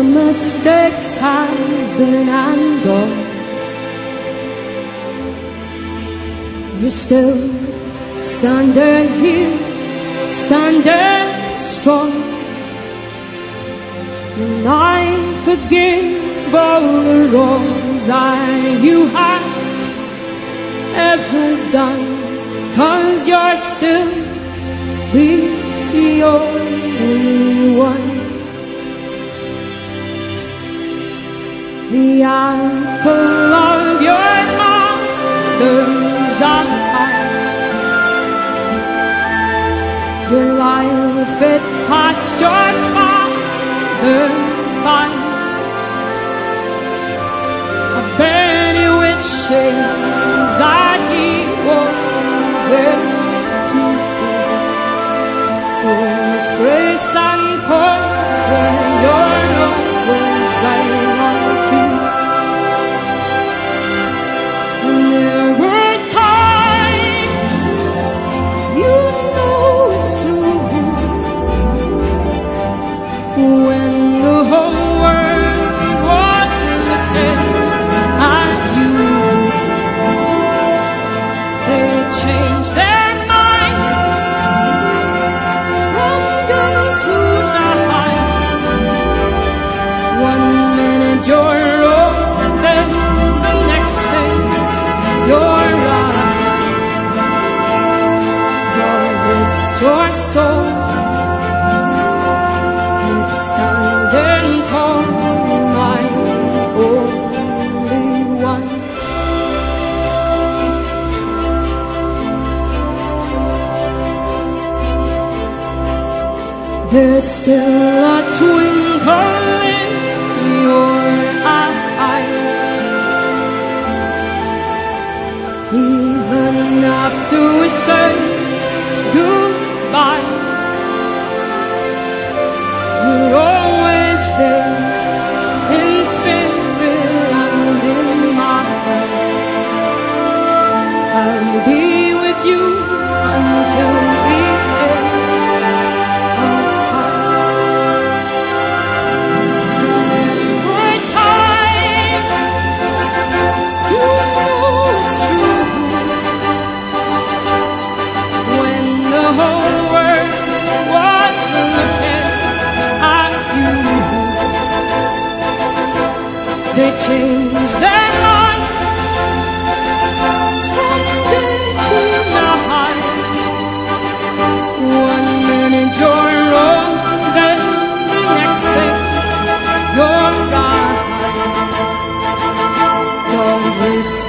the mistakes have been and gone. You're still standing here, standing strong. And I forgive all the wrongs I you have ever done. Cause you're still the only The apple of your mother's eye. Your life it passed your father by. A many wishes that he was there you're then the next thing you're right. God restore soul, keep standing tall, my only one. There's still a twinkle in even after we say God